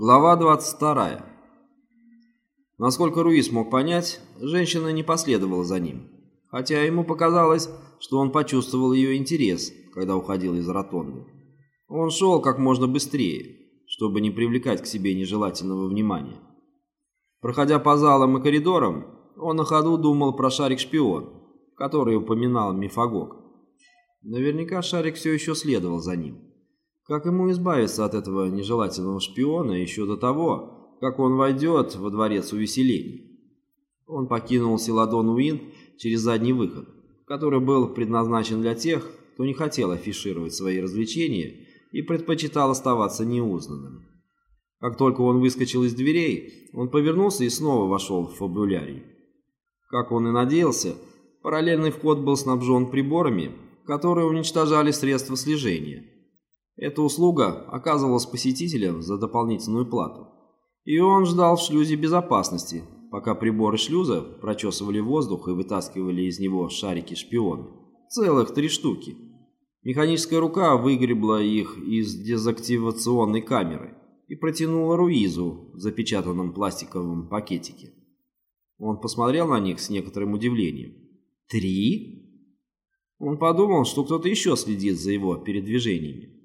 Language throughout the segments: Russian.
Глава 22. Насколько Руис мог понять, женщина не последовала за ним, хотя ему показалось, что он почувствовал ее интерес, когда уходил из ротонды. Он шел как можно быстрее, чтобы не привлекать к себе нежелательного внимания. Проходя по залам и коридорам, он на ходу думал про шарик-шпион, который упоминал Мифагог. Наверняка шарик все еще следовал за ним. Как ему избавиться от этого нежелательного шпиона еще до того, как он войдет во дворец увеселений? Он покинул Силадон Уин через задний выход, который был предназначен для тех, кто не хотел афишировать свои развлечения и предпочитал оставаться неузнанным. Как только он выскочил из дверей, он повернулся и снова вошел в фабулярий. Как он и надеялся, параллельный вход был снабжен приборами, которые уничтожали средства слежения – эта услуга оказывалась посетителям за дополнительную плату. И он ждал в шлюзе безопасности, пока приборы шлюза прочесывали воздух и вытаскивали из него шарики-шпионы. Целых три штуки. Механическая рука выгребла их из дезактивационной камеры и протянула Руизу в запечатанном пластиковом пакетике. Он посмотрел на них с некоторым удивлением. «Три?» Он подумал, что кто-то еще следит за его передвижениями.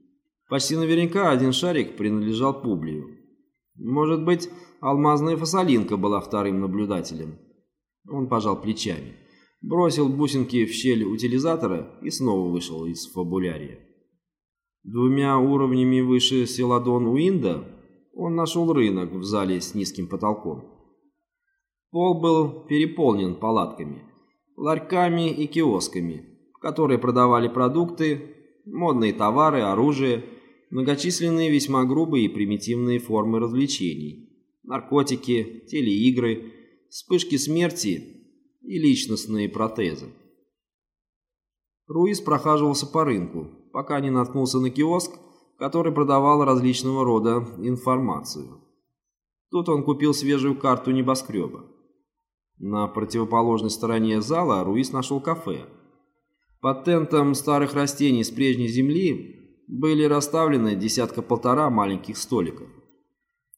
Почти наверняка один шарик принадлежал Публию. Может быть, алмазная фасолинка была вторым наблюдателем. Он пожал плечами, бросил бусинки в щель утилизатора и снова вышел из фабулярия. Двумя уровнями выше Селадон Уинда он нашел рынок в зале с низким потолком. Пол был переполнен палатками, ларьками и киосками, которые продавали продукты, модные товары, оружие многочисленные весьма грубые и примитивные формы развлечений, наркотики, телеигры, вспышки смерти и личностные протезы. Руис прохаживался по рынку, пока не наткнулся на киоск, который продавал различного рода информацию. Тут он купил свежую карту небоскреба. На противоположной стороне зала Руис нашел кафе. Под тентом старых растений с прежней земли были расставлены десятка-полтора маленьких столиков.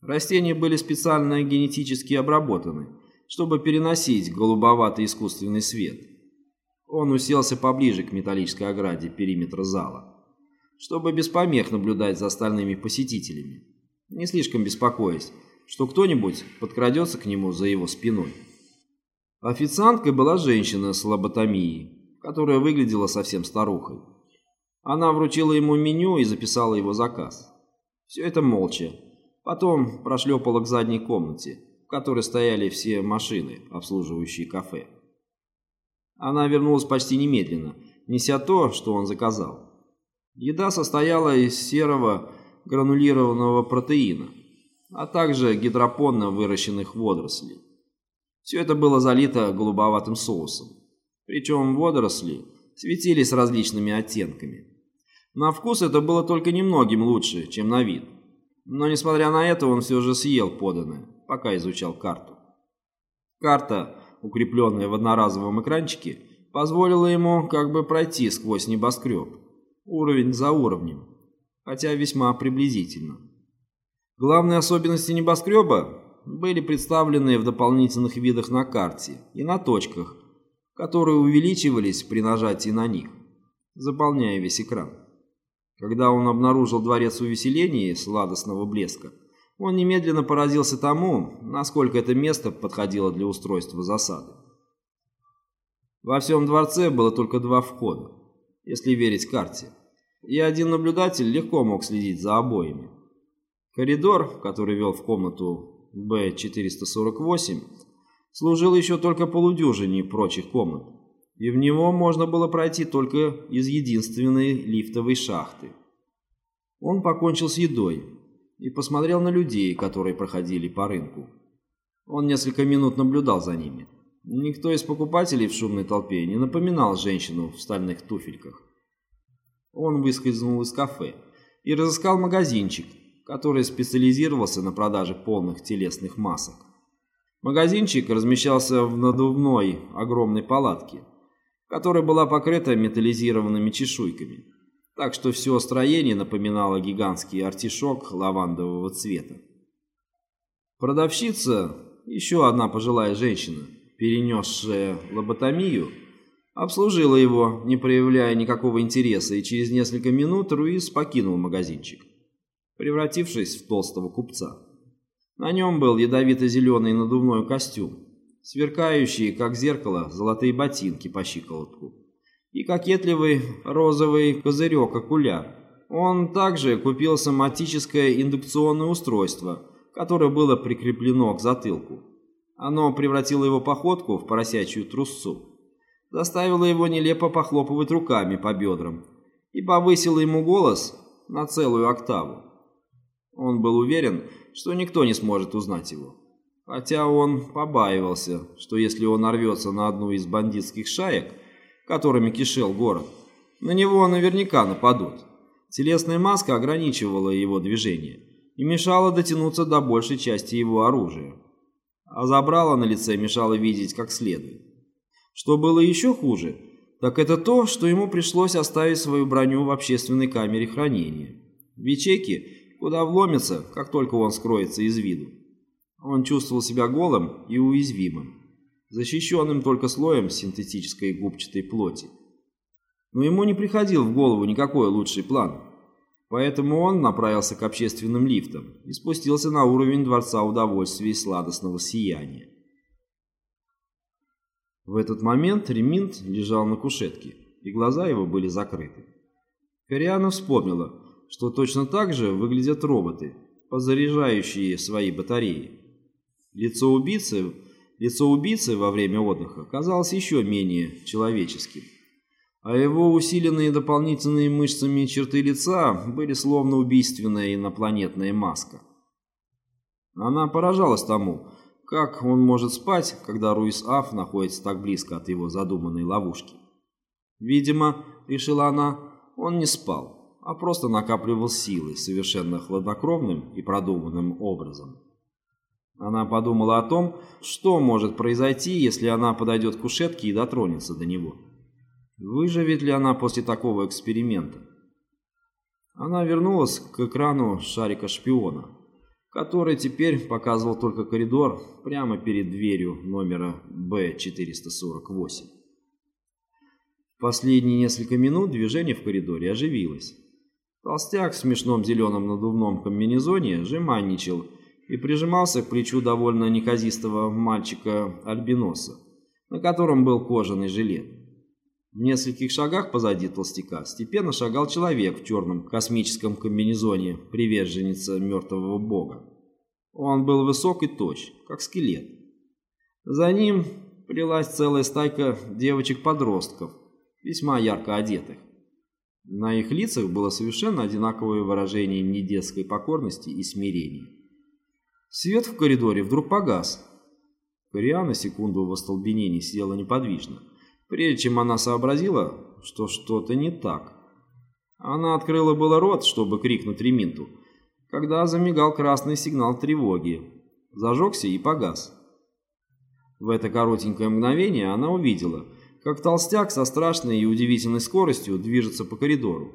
Растения были специально генетически обработаны, чтобы переносить голубоватый искусственный свет. Он уселся поближе к металлической ограде периметра зала, чтобы без помех наблюдать за остальными посетителями, не слишком беспокоясь, что кто-нибудь подкрадется к нему за его спиной. Официанткой была женщина с лоботомией, которая выглядела совсем старухой. Она вручила ему меню и записала его заказ. Все это молча. Потом прошлепала к задней комнате, в которой стояли все машины, обслуживающие кафе. Она вернулась почти немедленно, неся то, что он заказал. Еда состояла из серого гранулированного протеина, а также гидропонно выращенных водорослей. Все это было залито голубоватым соусом. Причем водоросли светились различными оттенками. На вкус это было только немногим лучше, чем на вид. Но несмотря на это, он все же съел поданное, пока изучал карту. Карта, укрепленная в одноразовом экранчике, позволила ему как бы пройти сквозь небоскреб, уровень за уровнем, хотя весьма приблизительно. Главные особенности небоскреба были представлены в дополнительных видах на карте и на точках, которые увеличивались при нажатии на них, заполняя весь экран. Когда он обнаружил дворец увеселений сладостного блеска, он немедленно поразился тому, насколько это место подходило для устройства засады. Во всем дворце было только два входа, если верить карте, и один наблюдатель легко мог следить за обоими. Коридор, который вел в комнату Б-448, служил еще только полудюжине прочих комнат, и в него можно было пройти только из единственной лифтовой шахты. Он покончил с едой и посмотрел на людей, которые проходили по рынку. Он несколько минут наблюдал за ними. Никто из покупателей в шумной толпе не напоминал женщину в стальных туфельках. Он выскользнул из кафе и разыскал магазинчик, который специализировался на продаже полных телесных масок. Магазинчик размещался в надувной огромной палатке – которая была покрыта металлизированными чешуйками, так что все строение напоминало гигантский артишок лавандового цвета. Продавщица, еще одна пожилая женщина, перенесшая лоботомию, обслужила его, не проявляя никакого интереса, и через несколько минут Руис покинул магазинчик, превратившись в толстого купца. На нем был ядовито-зеленый надувной костюм, сверкающие, как зеркало, золотые ботинки по щиколотку и кокетливый розовый козырек-окуляр. Он также купил соматическое индукционное устройство, которое было прикреплено к затылку. Оно превратило его походку в поросячью трусцу, заставило его нелепо похлопывать руками по бедрам и повысило ему голос на целую октаву. Он был уверен, что никто не сможет узнать его. Хотя он побаивался, что если он нарвется на одну из бандитских шаек, которыми кишел город, на него наверняка нападут. Телесная маска ограничивала его движение и мешала дотянуться до большей части его оружия. А забрала на лице мешала видеть как следует. Что было еще хуже, так это то, что ему пришлось оставить свою броню в общественной камере хранения. В ячейке куда вломится, как только он скроется из виду. Он чувствовал себя голым и уязвимым, защищенным только слоем синтетической губчатой плоти. Но ему не приходил в голову никакой лучший план, поэтому он направился к общественным лифтам и спустился на уровень Дворца Удовольствия и Сладостного Сияния. В этот момент Реминт лежал на кушетке, и глаза его были закрыты. Кориана вспомнила, что точно так же выглядят роботы, подзаряжающие свои батареи. Лицо убийцы, лицо убийцы во время отдыха казалось еще менее человеческим, а его усиленные дополнительными мышцами черты лица были словно убийственная инопланетная маска. Она поражалась тому, как он может спать, когда Руис Аф находится так близко от его задуманной ловушки. Видимо, решила она, он не спал а просто накапливал силы совершенно хладнокровным и продуманным образом. Она подумала о том, что может произойти, если она подойдет к кушетке и дотронется до него. Выживет ли она после такого эксперимента? Она вернулась к экрану шарика шпиона, который теперь показывал только коридор прямо перед дверью номера Б-448. В последние несколько минут движение в коридоре оживилось. Толстяк в смешном зеленом надувном комбинезоне жеманничал и прижимался к плечу довольно неказистого мальчика-альбиноса, на котором был кожаный жилет. В нескольких шагах позади толстяка степенно шагал человек в черном космическом комбинезоне, приверженница мертвого бога. Он был высок и точ, как скелет. За ним плелась целая стайка девочек-подростков, весьма ярко одетых. На их лицах было совершенно одинаковое выражение недетской покорности и смирения. Свет в коридоре вдруг погас. Кориана секунду в остолбенении сидела неподвижно, прежде чем она сообразила, что что-то не так. Она открыла было рот, чтобы крикнуть Реминту, когда замигал красный сигнал тревоги, зажегся и погас. В это коротенькое мгновение она увидела, как толстяк со страшной и удивительной скоростью движется по коридору.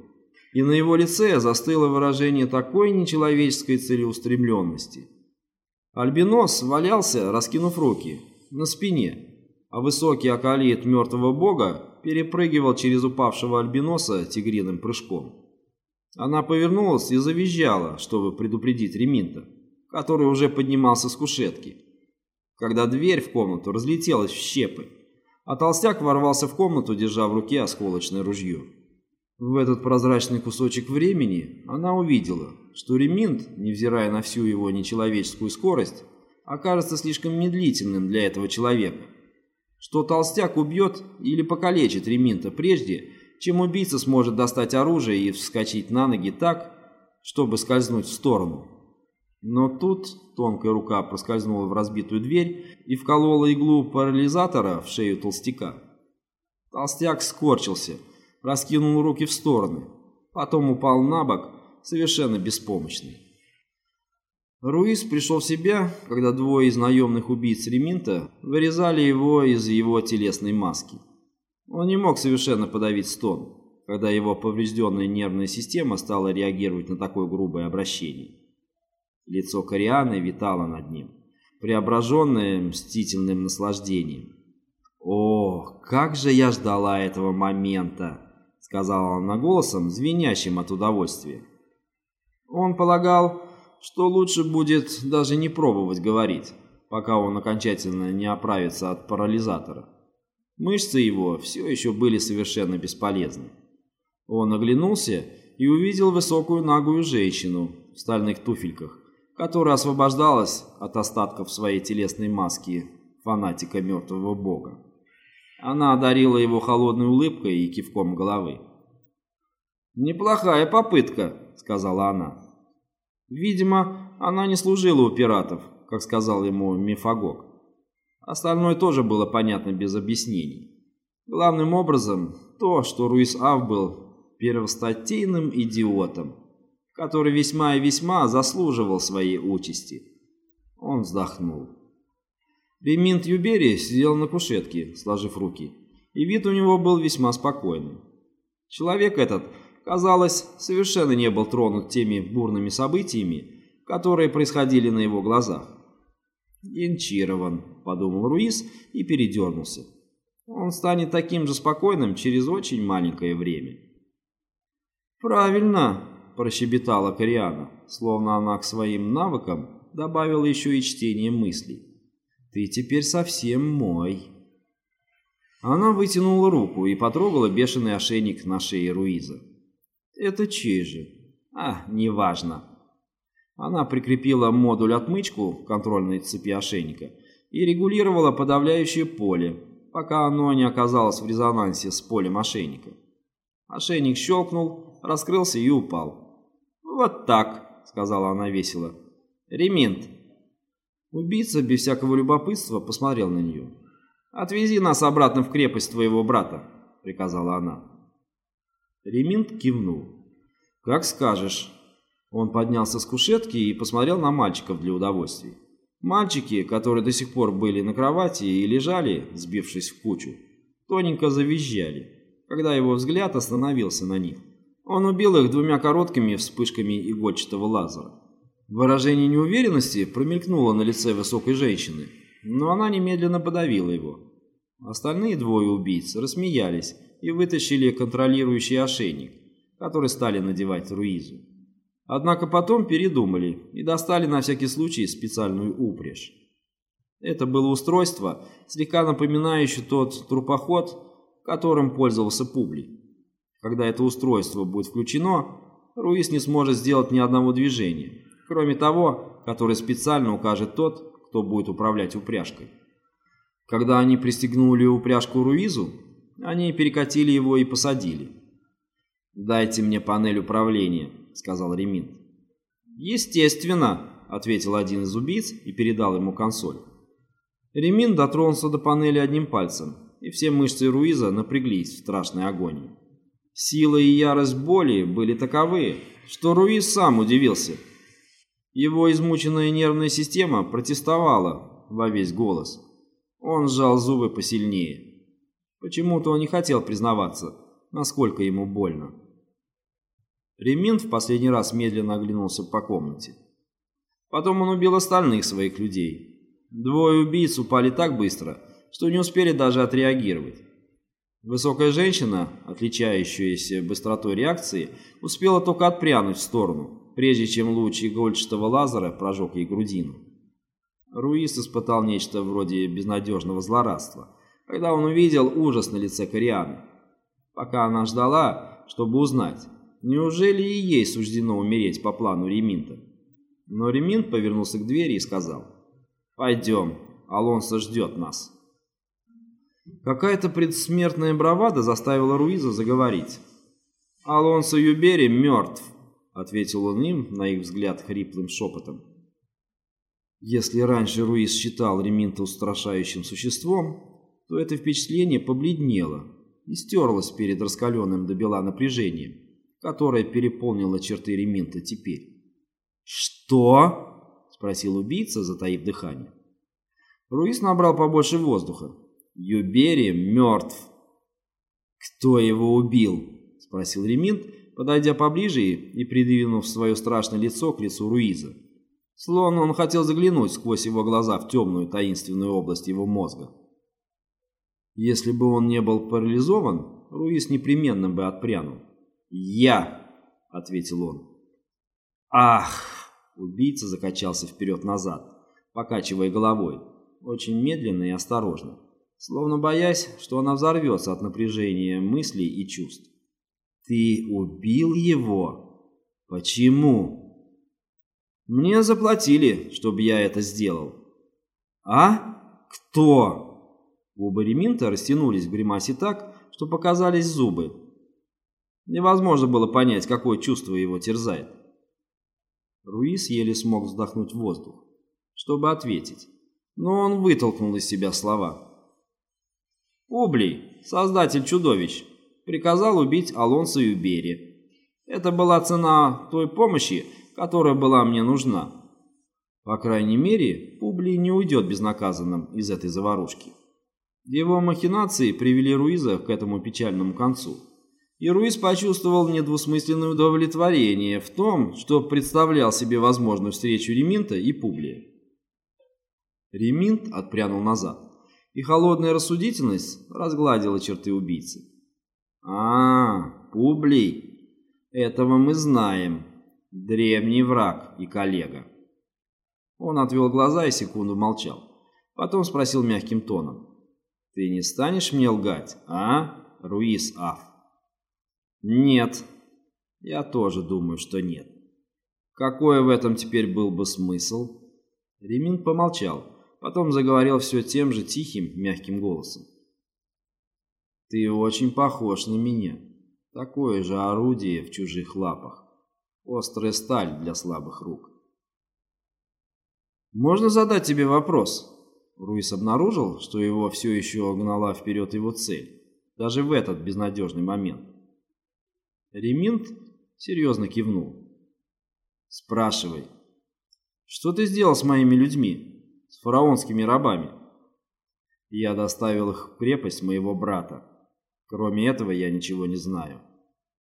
И на его лице застыло выражение такой нечеловеческой целеустремленности. Альбинос валялся, раскинув руки, на спине, а высокий околит мертвого бога перепрыгивал через упавшего альбиноса тигриным прыжком. Она повернулась и завизжала, чтобы предупредить Реминта, который уже поднимался с кушетки, когда дверь в комнату разлетелась в щепы а толстяк ворвался в комнату, держа в руке осколочное ружье. В этот прозрачный кусочек времени она увидела, что Реминт, невзирая на всю его нечеловеческую скорость, окажется слишком медлительным для этого человека, что толстяк убьет или покалечит Реминта прежде, чем убийца сможет достать оружие и вскочить на ноги так, чтобы скользнуть в сторону. Но тут тонкая рука проскользнула в разбитую дверь и вколола иглу парализатора в шею толстяка. Толстяк скорчился, раскинул руки в стороны, потом упал на бок, совершенно беспомощный. Руис пришел в себя, когда двое из наемных убийц Реминта вырезали его из его телесной маски. Он не мог совершенно подавить стон, когда его поврежденная нервная система стала реагировать на такое грубое обращение. Лицо Корианы витало над ним, преображенное мстительным наслаждением. «О, как же я ждала этого момента!» — сказала она голосом, звенящим от удовольствия. Он полагал, что лучше будет даже не пробовать говорить, пока он окончательно не оправится от парализатора. Мышцы его все еще были совершенно бесполезны. Он оглянулся и увидел высокую нагую женщину в стальных туфельках, которая освобождалась от остатков своей телесной маски фанатика мертвого бога. Она одарила его холодной улыбкой и кивком головы. «Неплохая попытка», — сказала она. Видимо, она не служила у пиратов, как сказал ему Мифагог. Остальное тоже было понятно без объяснений. Главным образом то, что Руис Ав был первостатейным идиотом, который весьма и весьма заслуживал своей участи. Он вздохнул. Реминт Юбери сидел на кушетке, сложив руки, и вид у него был весьма спокойный. Человек этот, казалось, совершенно не был тронут теми бурными событиями, которые происходили на его глазах. «Инчирован», — подумал Руис и передернулся. «Он станет таким же спокойным через очень маленькое время». «Правильно», прощебетала Кориана, словно она к своим навыкам добавила еще и чтение мыслей. «Ты теперь совсем мой». Она вытянула руку и потрогала бешеный ошейник на шее Руиза. «Это чей же?» «А, неважно». Она прикрепила модуль-отмычку к контрольной цепи ошейника и регулировала подавляющее поле, пока оно не оказалось в резонансе с полем ошейника. Ошейник щелкнул, раскрылся и упал. «Вот так», — сказала она весело. «Реминт». Убийца без всякого любопытства посмотрел на нее. «Отвези нас обратно в крепость твоего брата», — приказала она. Реминт кивнул. «Как скажешь». Он поднялся с кушетки и посмотрел на мальчиков для удовольствия. Мальчики, которые до сих пор были на кровати и лежали, сбившись в кучу, тоненько завизжали, когда его взгляд остановился на них. Он убил их двумя короткими вспышками игольчатого лазера. Выражение неуверенности промелькнуло на лице высокой женщины, но она немедленно подавила его. Остальные двое убийц рассмеялись и вытащили контролирующий ошейник, который стали надевать Руизу. Однако потом передумали и достали на всякий случай специальную упряжь. Это было устройство, слегка напоминающее тот трупоход, которым пользовался Публий. Когда это устройство будет включено, Руис не сможет сделать ни одного движения, кроме того, которое специально укажет тот, кто будет управлять упряжкой. Когда они пристегнули упряжку Руизу, они перекатили его и посадили. «Дайте мне панель управления», — сказал Ремин. «Естественно», — ответил один из убийц и передал ему консоль. Ремин дотронулся до панели одним пальцем, и все мышцы Руиза напряглись в страшной агонии. Сила и ярость боли были таковы, что Руис сам удивился. Его измученная нервная система протестовала во весь голос. Он сжал зубы посильнее. Почему-то он не хотел признаваться, насколько ему больно. Ремин в последний раз медленно оглянулся по комнате. Потом он убил остальных своих людей. Двое убийц упали так быстро, что не успели даже отреагировать. Высокая женщина, отличающаяся быстротой реакции, успела только отпрянуть в сторону, прежде чем луч игольчатого лазера прожег ей грудину. Руис испытал нечто вроде безнадежного злорадства, когда он увидел ужас на лице Корианы. Пока она ждала, чтобы узнать, неужели и ей суждено умереть по плану Реминта. Но Реминт повернулся к двери и сказал, «Пойдем, Алонсо ждет нас». Какая-то предсмертная бравада заставила Руиза заговорить. «Алонсо Юбери мертв», — ответил он им, на их взгляд, хриплым шепотом. Если раньше Руиз считал Реминта устрашающим существом, то это впечатление побледнело и стерлось перед раскаленным до бела напряжением, которое переполнило черты Реминта теперь. «Что?» — спросил убийца, затаив дыхание. Руиз набрал побольше воздуха, Юбери мертв. Кто его убил? Спросил Реминт, подойдя поближе и придвинув свое страшное лицо к лицу Руиза. Словно он хотел заглянуть сквозь его глаза в темную таинственную область его мозга. Если бы он не был парализован, Руис непременно бы отпрянул. «Я!» — ответил он. «Ах!» — убийца закачался вперед-назад, покачивая головой, очень медленно и осторожно, словно боясь, что она взорвется от напряжения мыслей и чувств. «Ты убил его? Почему?» Мне заплатили, чтобы я это сделал. А? Кто? Губы Реминта растянулись в гримасе так, что показались зубы. Невозможно было понять, какое чувство его терзает. Руис еле смог вздохнуть в воздух, чтобы ответить, но он вытолкнул из себя слова. Публий, создатель чудовищ, приказал убить Алонсо Юбери. Это была цена той помощи, которая была мне нужна. По крайней мере, Публий не уйдет безнаказанным из этой заварушки. Его махинации привели Руиза к этому печальному концу. И Руиз почувствовал недвусмысленное удовлетворение в том, что представлял себе возможную встречу Реминта и Публия. Реминт отпрянул назад, и холодная рассудительность разгладила черты убийцы. «А, Публий, этого мы знаем», Древний враг и коллега. Он отвел глаза и секунду молчал. Потом спросил мягким тоном. «Ты не станешь мне лгать, а, Руис Аф?» «Нет. Я тоже думаю, что нет. Какой в этом теперь был бы смысл?» Ремин помолчал, потом заговорил все тем же тихим, мягким голосом. «Ты очень похож на меня. Такое же орудие в чужих лапах. Острая сталь для слабых рук. «Можно задать тебе вопрос?» Руис обнаружил, что его все еще гнала вперед его цель, даже в этот безнадежный момент. Реминт серьезно кивнул. «Спрашивай, что ты сделал с моими людьми, с фараонскими рабами?» «Я доставил их в крепость моего брата. Кроме этого я ничего не знаю».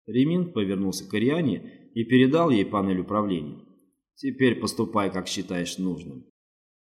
Реминт повернулся к Ариане и передал ей панель управления. «Теперь поступай, как считаешь нужным».